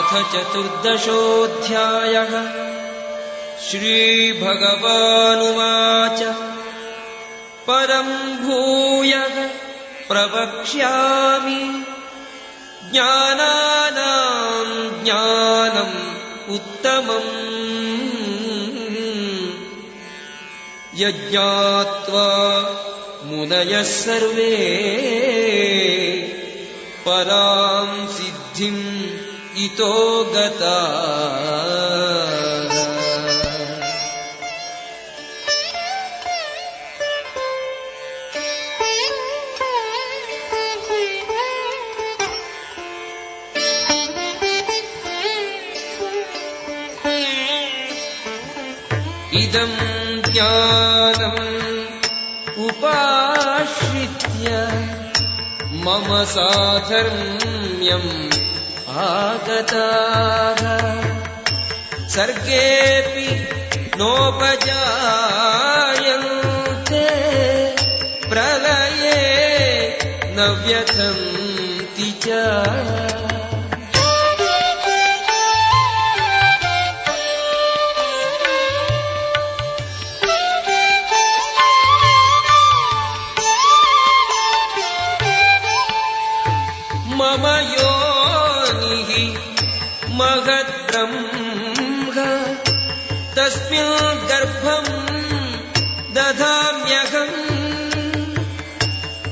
अथ चतुर्दशोऽध्यायः श्रीभगवानुवाच। परम् भूयः प्रवक्ष्यामि। ज्ञानानाम् ज्ञानम् उत्तमम्। यज्ञात्वा मुनयः सर्वे। पराम् सिद्धिम् इतो गता। इदम् ज्ञानम् उपाश्रित्य मम साधर्म्यम् आगताः सर्गेऽपि नोपजायन्ते प्रलये न व्यथन्ति च। मम योनिः महद्ब्रह्म तस्मिन् गर्भम् दधाम्यहम्।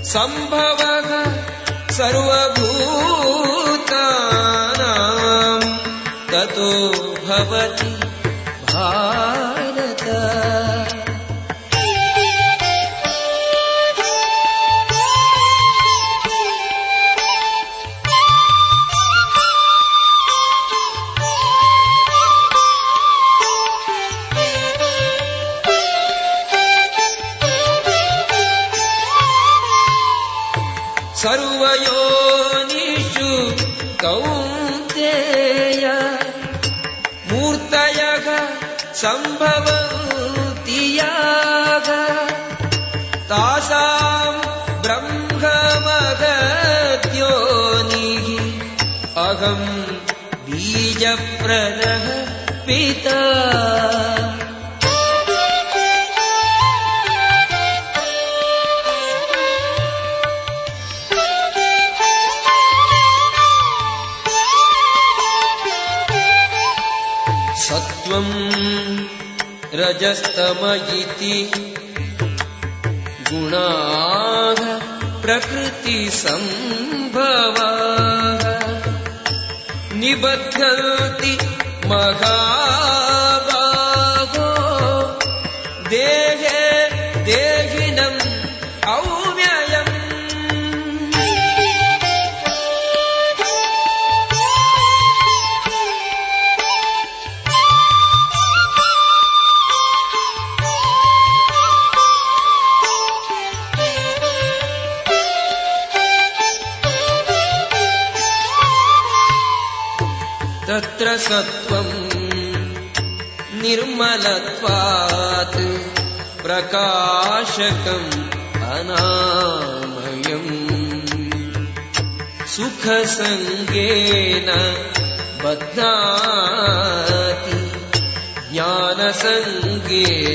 सम्भवः सर्वभूतानाम्। ततो भवति सम्भवन्ति याः तासाम् ब्रह्ममगद्योनिः अहम् बीजप्रदः पिता रजस्तम इति गुणाः प्रकृतिसम्भवाः। निबध्यन्ति महाबाहो सत्त्वम् निर्मलत्वात् प्रकाशकम् अनामयम्। सुखसङ्गेन बध्नाति ज्ञानसङ्गेन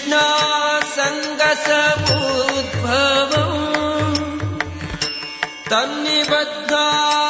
तन्निबध्नाति कौन्तेय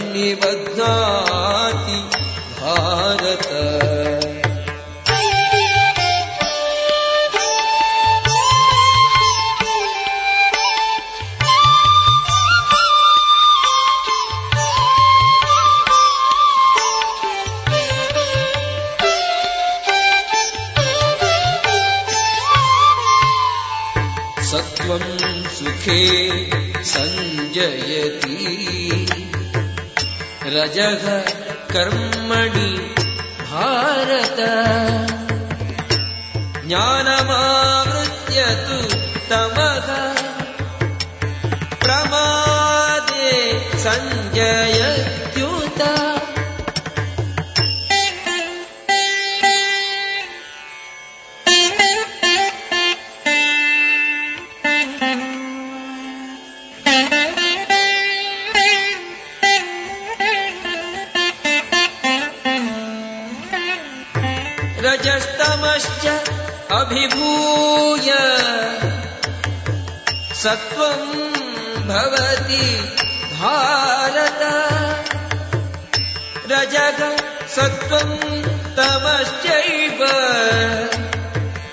तन्निबध्नाति भारत। सुखे सञ्जयति रजः कर्मणि भारत। ज्ञानमावृत्य तु तमः। प्रमादे सञ्जयत्युता अभिभूय। सत्त्वम् भवति भारत। रजग सत्त्वम् तमश्चैव।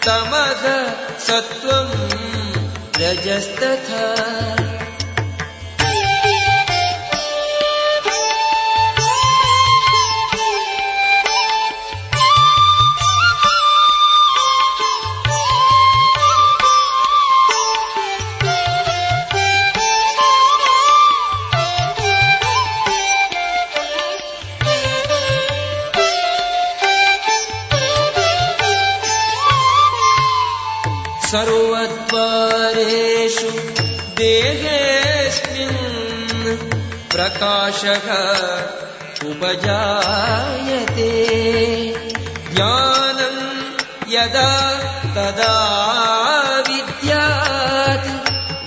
तमग सत्त्वम् रजस्तथा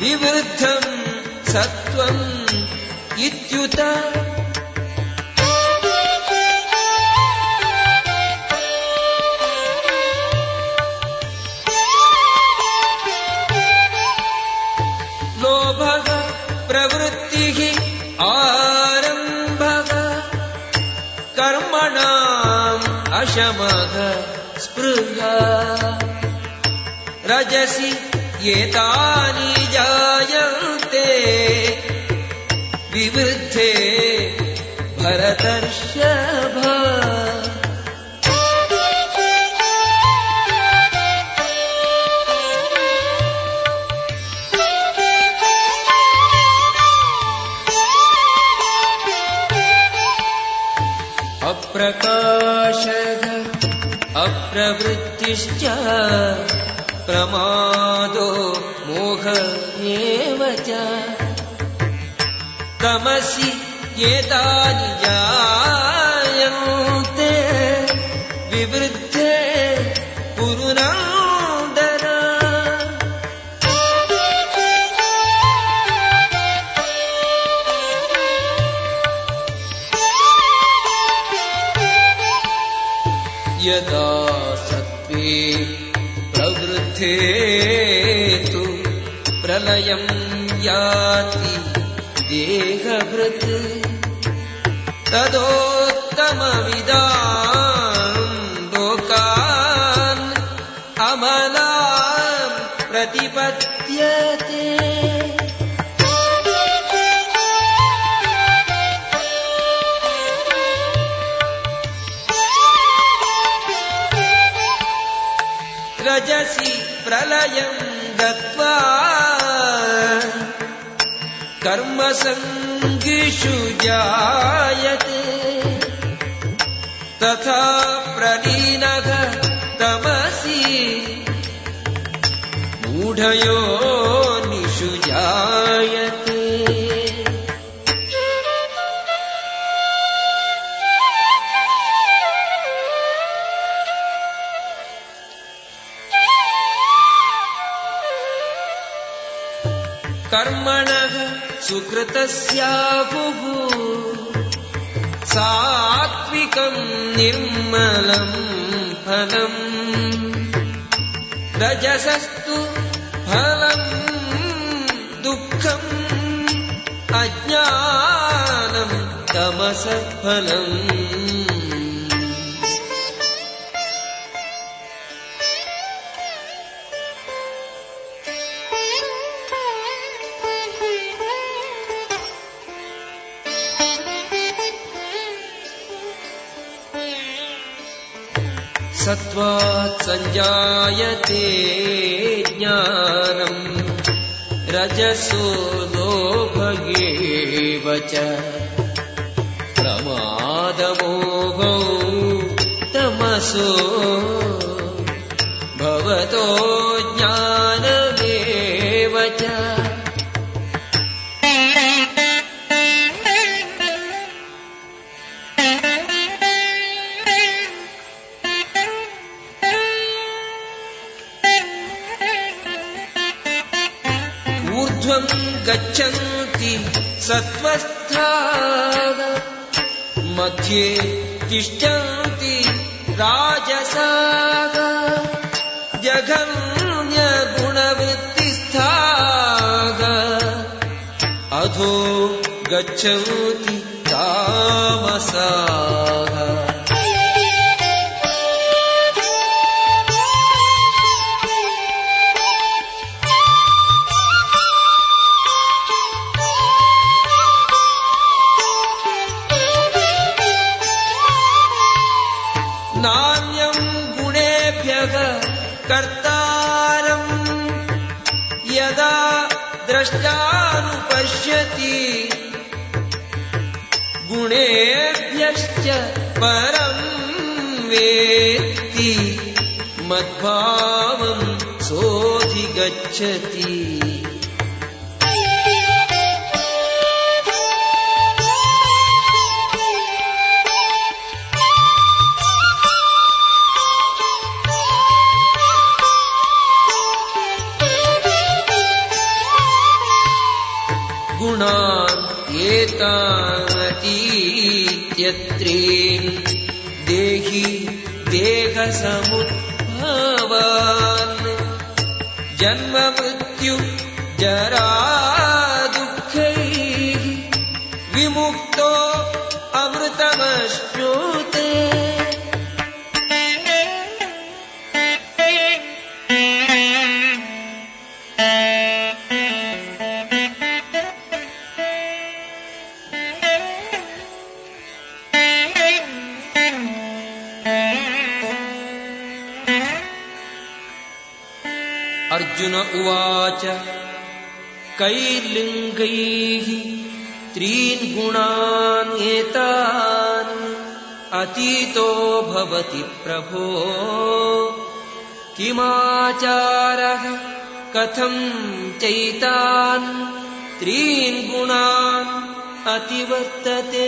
विवृद्धम् सत्त्वम् इत्युत। प्रवृत्तिः आरम्भः। कर्मणाम् अशमः स्पृहा। रजसि एतानि विवृद्धे भरतर्षभ। अप्रकाशः अप्रवृत्तिश्च प्रमादो मोह एव च तमसि एतानि जायन्ते तदोत्तमविदा लोकान् अमला प्रतिपद्यते। रजसि प्रलयम् गत्वा कर्मसङ्गिषु जायते तथा प्रलीनः तमसि। मूढयो निषु जायते कर्मणः सुकृतस्याहुः सात्विकम् निर्मलम् फलम्। रजसस्तु फलम् दुःखम् अज्ञानम् तमसफलम् सत्त्वात् सञ्जायते ज्ञानम् रजसो लोभगेव च। प्रमादमोहौ तमसो। भवतो गच्छन्ति सत्त्वस्था। मध्ये तिष्ठन्ति राजसाग। जघन्यगुणवृत्तिस्थाग। अधो गच्छन्ति तामसाः गच्छति एतातीत्यत्रीन् देहि देहसमुद्भावान्। जन्म Shara किमाचारः कथम् चैतान् त्रीन् गुणान् अतिवर्तते?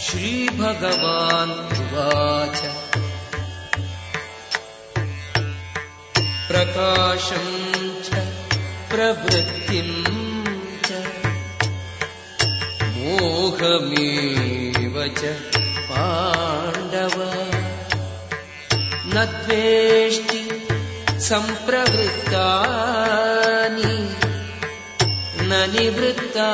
श्रीभगवान् प्रकाशम् च प्रवृत्तिम् च। मोहमेव च पाण्डव। न द्वेष्टि सम्प्रवृत्तानि न निवृत्ता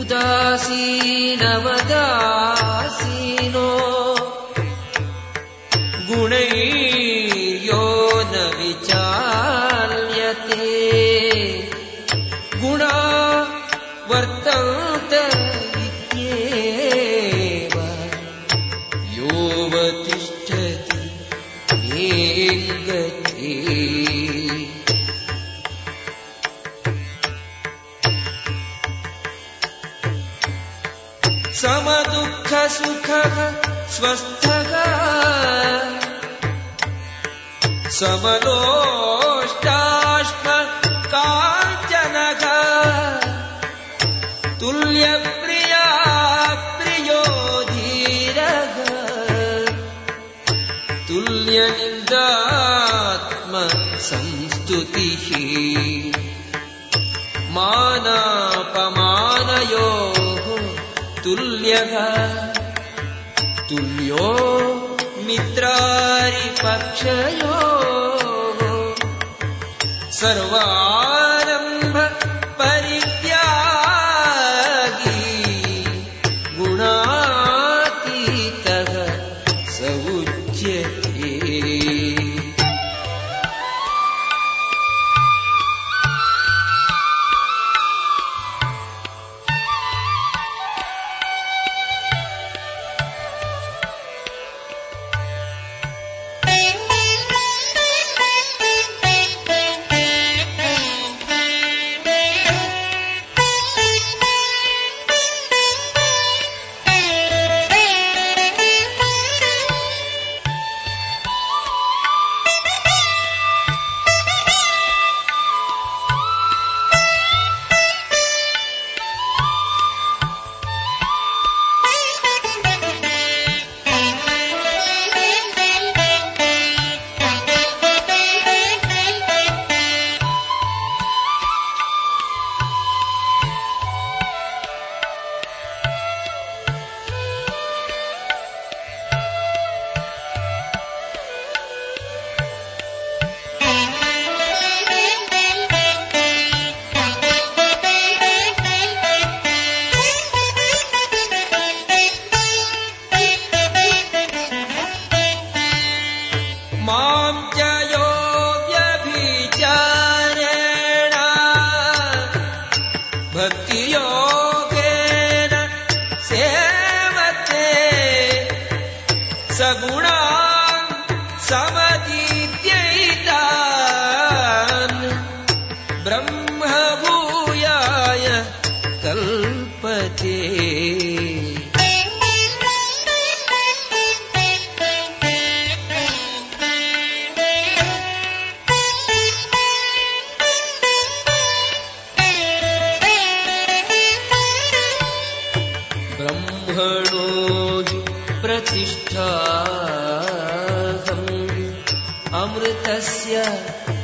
उदासीनवदासीनो नोष्टाष्मकाञ्जनः तुल्यप्रिया प्रियो धीरः। तुल्यनिन्द्रात्मसंस्तुतिः मानापमानयोः तुल्यः। तुल्यो मित्रारिपक्षयो सर्वारम्भ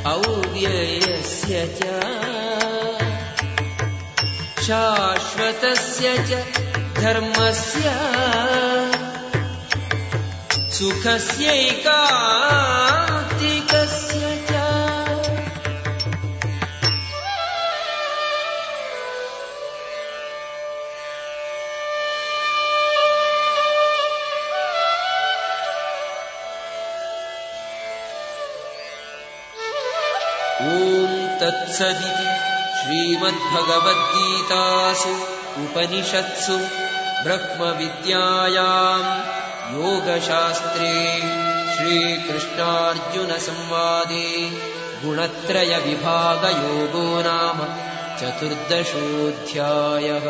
औव्ययस्य च। शाश्वतस्य च धर्मस्य। सुखस्यैकान्तिकस्य तत्सदिति श्रीमद्भगवद्गीतासु उपनिषत्सु ब्रह्मविद्यायाम् योगशास्त्रे श्रीकृष्णार्जुनसंवादे गुणत्रयविभागयोगो नाम चतुर्दशोऽध्यायः